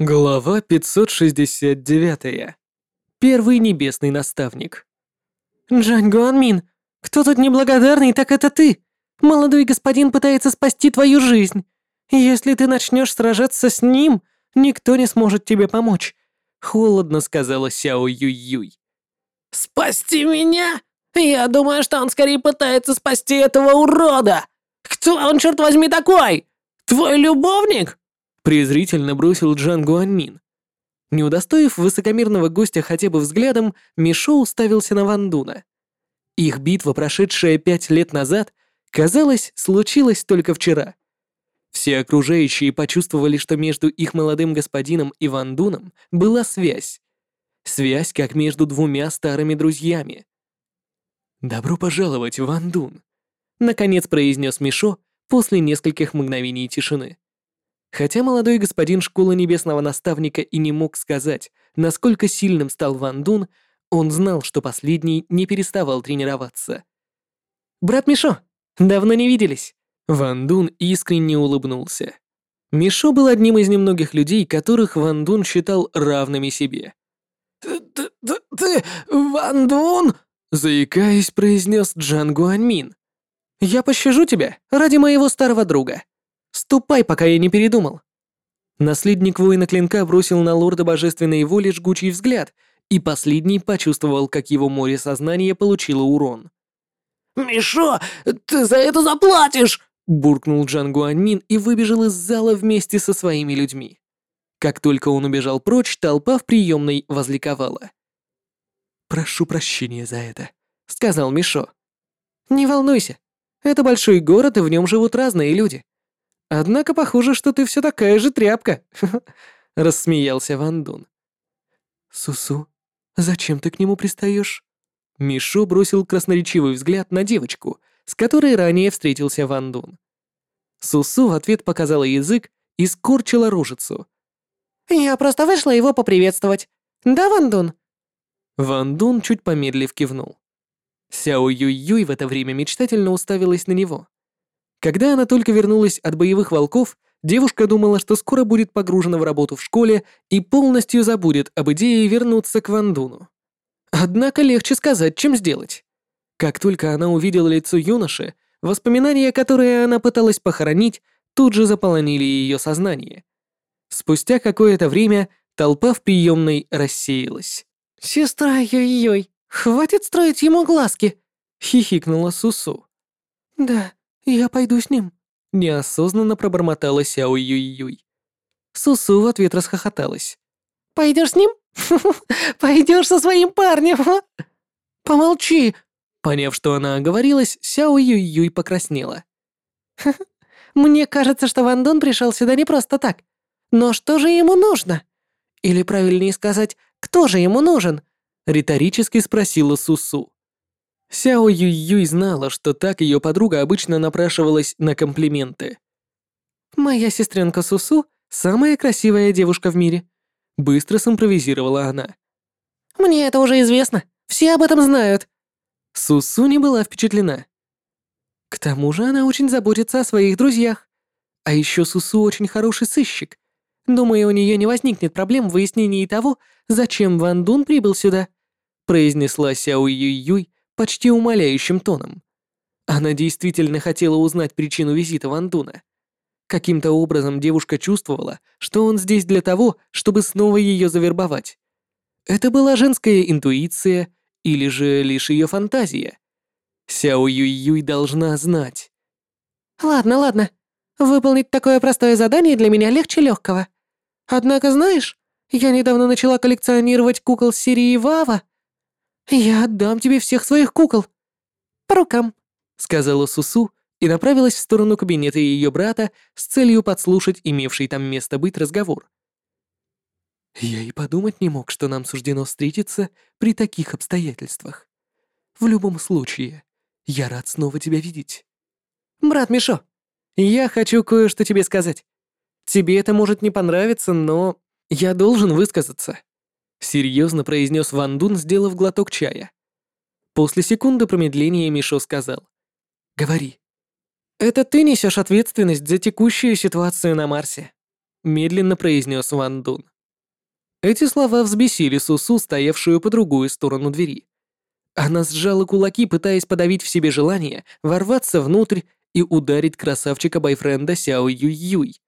Глава 569. Первый небесный наставник. «Джань Гуанмин, кто тут неблагодарный, так это ты. Молодой господин пытается спасти твою жизнь. Если ты начнешь сражаться с ним, никто не сможет тебе помочь», — холодно сказала Сяо Юй-Юй. «Спасти меня? Я думаю, что он скорее пытается спасти этого урода. Кто он, черт возьми, такой? Твой любовник?» Презрительно бросил Джан Гуанмин. Не удостоив высокомерного гостя хотя бы взглядом, Мишо уставился на Вандуна. Их битва, прошедшая пять лет назад, казалось, случилась только вчера. Все окружающие почувствовали, что между их молодым господином и Вандуном была связь. Связь, как между двумя старыми друзьями. «Добро пожаловать, Вандун», — наконец произнес Мишо после нескольких мгновений тишины. Хотя молодой господин школы небесного наставника и не мог сказать, насколько сильным стал Ван Дун, он знал, что последний не переставал тренироваться. «Брат Мишо, давно не виделись!» Ван Дун искренне улыбнулся. Мишо был одним из немногих людей, которых Ван Дун считал равными себе. «Ты, ты, ты Ван Дун?» заикаясь, произнес Джан Гуанмин. «Я пощажу тебя ради моего старого друга», Ступай, пока я не передумал. Наследник воина клинка бросил на лорда божественной воли жгучий взгляд, и последний почувствовал, как его море сознания получило урон. «Мишо, ты за это заплатишь!» буркнул Джан Гуанмин и выбежал из зала вместе со своими людьми. Как только он убежал прочь, толпа в приемной возликовала. «Прошу прощения за это», — сказал Мишо. «Не волнуйся, это большой город, и в нем живут разные люди. Однако похоже, что ты все такая же тряпка, рассмеялся Ван Дун. Сусу, зачем ты к нему пристаешь? Мишо бросил красноречивый взгляд на девочку, с которой ранее встретился Ван Дун. Сусу в ответ показала язык и скорчила рожицу. «Я просто вышла его поприветствовать. Да, Ван Дун?» Ван Дун чуть помедлив кивнул. Сяо Юй-Юй в это время мечтательно уставилась на него. Когда она только вернулась от боевых волков, девушка думала, что скоро будет погружена в работу в школе и полностью забудет об идее вернуться к Вандуну. Однако легче сказать, чем сделать. Как только она увидела лицо юноши, воспоминания, которые она пыталась похоронить, тут же заполонили ее сознание. Спустя какое-то время толпа в приемной рассеялась. «Сестра Йой-Йой, хватит строить ему глазки!» — хихикнула Сусу. «Да, «Я пойду с ним», — неосознанно пробормотала Сяо Юй-Юй. Сусу в ответ расхохоталась. «Пойдешь с ним? Пойдешь со своим парнем?» «Помолчи!» Поняв, что она оговорилась, Сяо Юй-Юй покраснела. «Мне кажется, что Ван Дун пришел сюда не просто так. Но что же ему нужно? Или правильнее сказать, кто же ему нужен?» Риторически спросила Сусу. Сяо Юй-Юй знала, что так ее подруга обычно напрашивалась на комплименты. «Моя сестренка Сусу — самая красивая девушка в мире», — быстро симпровизировала она. «Мне это уже известно. Все об этом знают». Сусу не была впечатлена. К тому же она очень заботится о своих друзьях. А еще Сусу очень хороший сыщик. Думаю, у нее не возникнет проблем в выяснении того, зачем Ван Дун прибыл сюда», — произнесла Сяо Юй-Юй, почти умоляющим тоном. Она действительно хотела узнать причину визита Вандуна. Каким-то образом девушка чувствовала, что он здесь для того, чтобы снова ее завербовать. Это была женская интуиция или же лишь ее фантазия. Сяо Юй-Юй должна знать. «Ладно, ладно. Выполнить такое простое задание для меня легче легкого. Однако, знаешь, я недавно начала коллекционировать кукол серии Вава. «Я отдам тебе всех своих кукол!» «По рукам!» — сказала Сусу и направилась в сторону кабинета ее брата с целью подслушать имевший там место быть разговор. «Я и подумать не мог, что нам суждено встретиться при таких обстоятельствах. В любом случае, я рад снова тебя видеть». «Брат Мишо, я хочу кое-что тебе сказать. Тебе это может не понравиться, но я должен высказаться». Серьезно произнес Ван Дун, сделав глоток чая. После секунды промедления Мишо сказал. «Говори». «Это ты несешь ответственность за текущую ситуацию на Марсе». — медленно произнес Ван Дун. Эти слова взбесили Сусу, стоявшую по другую сторону двери. Она сжала кулаки, пытаясь подавить в себе желание ворваться внутрь и ударить красавчика-бойфренда Сяо Юй-Юй.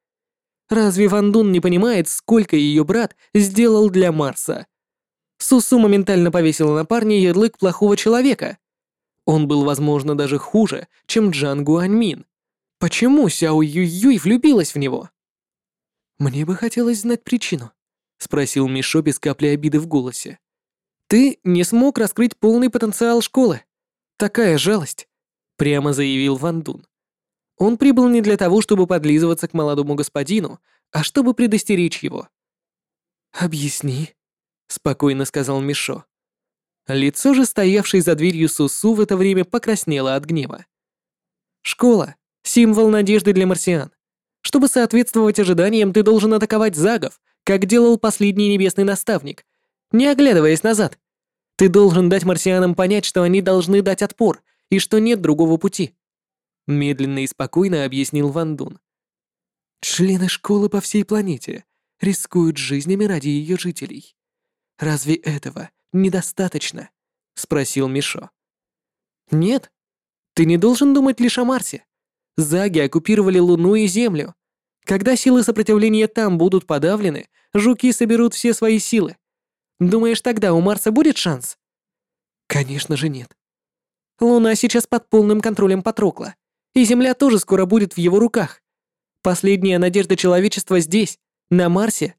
Разве Ван Дун не понимает, сколько ее брат сделал для Марса? Сусу моментально повесила на парня ярлык плохого человека. Он был, возможно, даже хуже, чем Джан Гуаньмин. Почему Сяо Юй-Юй влюбилась в него? «Мне бы хотелось знать причину», — спросил Мишо без капли обиды в голосе. «Ты не смог раскрыть полный потенциал школы. Такая жалость», — прямо заявил Ван Дун. Он прибыл не для того, чтобы подлизываться к молодому господину, а чтобы предостеречь его. «Объясни», — спокойно сказал Мишо. Лицо же стоявшей за дверью Сусу в это время покраснело от гнева. «Школа — символ надежды для марсиан. Чтобы соответствовать ожиданиям, ты должен атаковать загов, как делал последний небесный наставник, не оглядываясь назад. Ты должен дать марсианам понять, что они должны дать отпор и что нет другого пути медленно и спокойно объяснил Ван Дун. Члены школы по всей планете рискуют жизнями ради ее жителей. Разве этого недостаточно? спросил Мишо. Нет. Ты не должен думать лишь о Марсе. Заги оккупировали Луну и Землю. Когда силы сопротивления там будут подавлены, жуки соберут все свои силы. Думаешь, тогда у Марса будет шанс? Конечно же нет. Луна сейчас под полным контролем Патрокла. И Земля тоже скоро будет в его руках. Последняя надежда человечества здесь, на Марсе.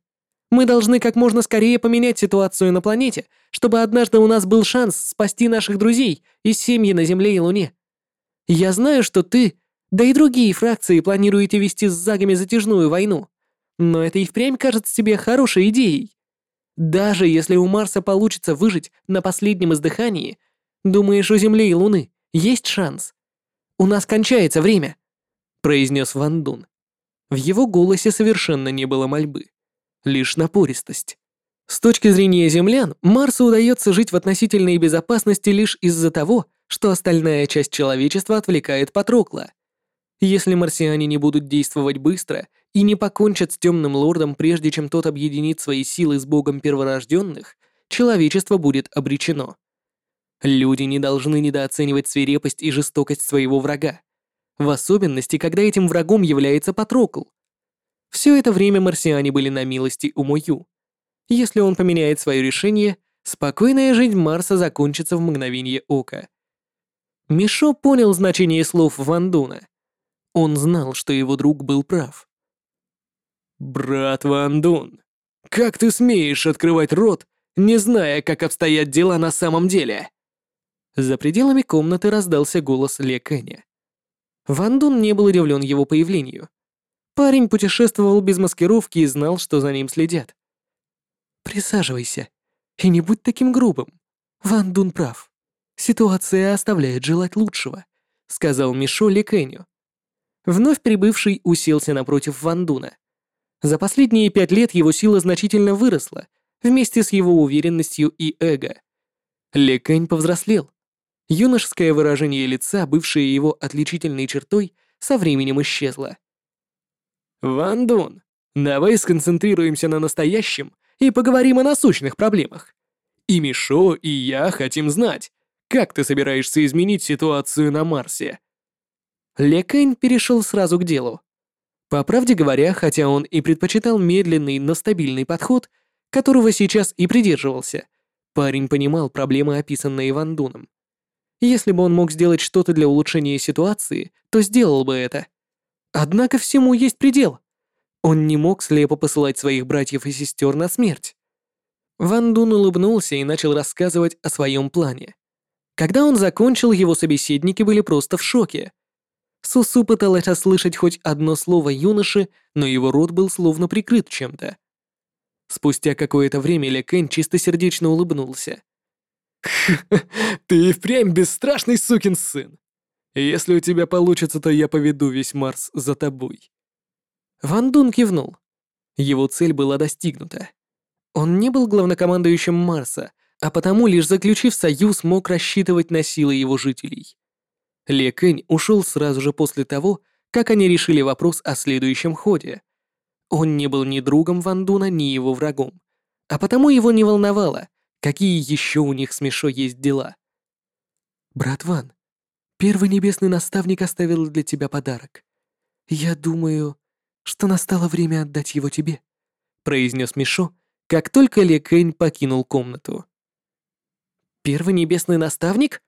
Мы должны как можно скорее поменять ситуацию на планете, чтобы однажды у нас был шанс спасти наших друзей и семьи на Земле и Луне. Я знаю, что ты, да и другие фракции планируете вести с Загами затяжную войну, но это и впрямь кажется тебе хорошей идеей. Даже если у Марса получится выжить на последнем издыхании, думаешь, у Земли и Луны есть шанс? У нас кончается время», — произнес Ван Дун. В его голосе совершенно не было мольбы, лишь напористость. С точки зрения землян, Марсу удается жить в относительной безопасности лишь из-за того, что остальная часть человечества отвлекает Патрокла. Если марсиане не будут действовать быстро и не покончат с Темным Лордом, прежде чем тот объединит свои силы с Богом Перворожденных, человечество будет обречено. Люди не должны недооценивать свирепость и жестокость своего врага, в особенности, когда этим врагом является Патрокл. Все это время марсиане были на милости у Мою. Если он поменяет свое решение, спокойная жизнь Марса закончится в мгновение ока. Мишо понял значение слов Вандуна. Он знал, что его друг был прав. «Брат Вандун, как ты смеешь открывать рот, не зная, как обстоят дела на самом деле?» За пределами комнаты раздался голос Ле Кэня. Ван Дун не был удивлен его появлению. Парень путешествовал без маскировки и знал, что за ним следят. «Присаживайся и не будь таким грубым. Ван Дун прав. Ситуация оставляет желать лучшего», — сказал Мишо Ли Кэню. Вновь прибывший уселся напротив Ван Дуна. За последние пять лет его сила значительно выросла, вместе с его уверенностью и эго. Ли Кэнь повзрослел. Юношеское выражение лица, бывшее его отличительной чертой, со временем исчезло. «Ван Дун, давай сконцентрируемся на настоящем и поговорим о насущных проблемах. И Мишо, и я хотим знать, как ты собираешься изменить ситуацию на Марсе?» Лекэнь перешел сразу к делу. По правде говоря, хотя он и предпочитал медленный, но стабильный подход, которого сейчас и придерживался, парень понимал проблемы, описанные Ван Дуном. Если бы он мог сделать что-то для улучшения ситуации, то сделал бы это. Однако всему есть предел. Он не мог слепо посылать своих братьев и сестер на смерть. Ван Дун улыбнулся и начал рассказывать о своем плане. Когда он закончил, его собеседники были просто в шоке. Сусу пыталась расслышать хоть одно слово юноши, но его рот был словно прикрыт чем-то. Спустя какое-то время Ля Кэн чистосердечно улыбнулся. Ты и впрямь бесстрашный сукин сын. Если у тебя получится, то я поведу весь Марс за тобой. Ван Дун кивнул. Его цель была достигнута. Он не был главнокомандующим Марса, а потому лишь заключив союз, мог рассчитывать на силы его жителей. Ле Кэнь ушел сразу же после того, как они решили вопрос о следующем ходе. Он не был ни другом Ван Дуна, ни его врагом, а потому его не волновало, какие еще у них с Мишо есть дела. «Брат Ван, первый небесный наставник оставил для тебя подарок. Я думаю, что настало время отдать его тебе», — произнес Мишо, как только Ле Кэнь покинул комнату. «Первый небесный наставник?»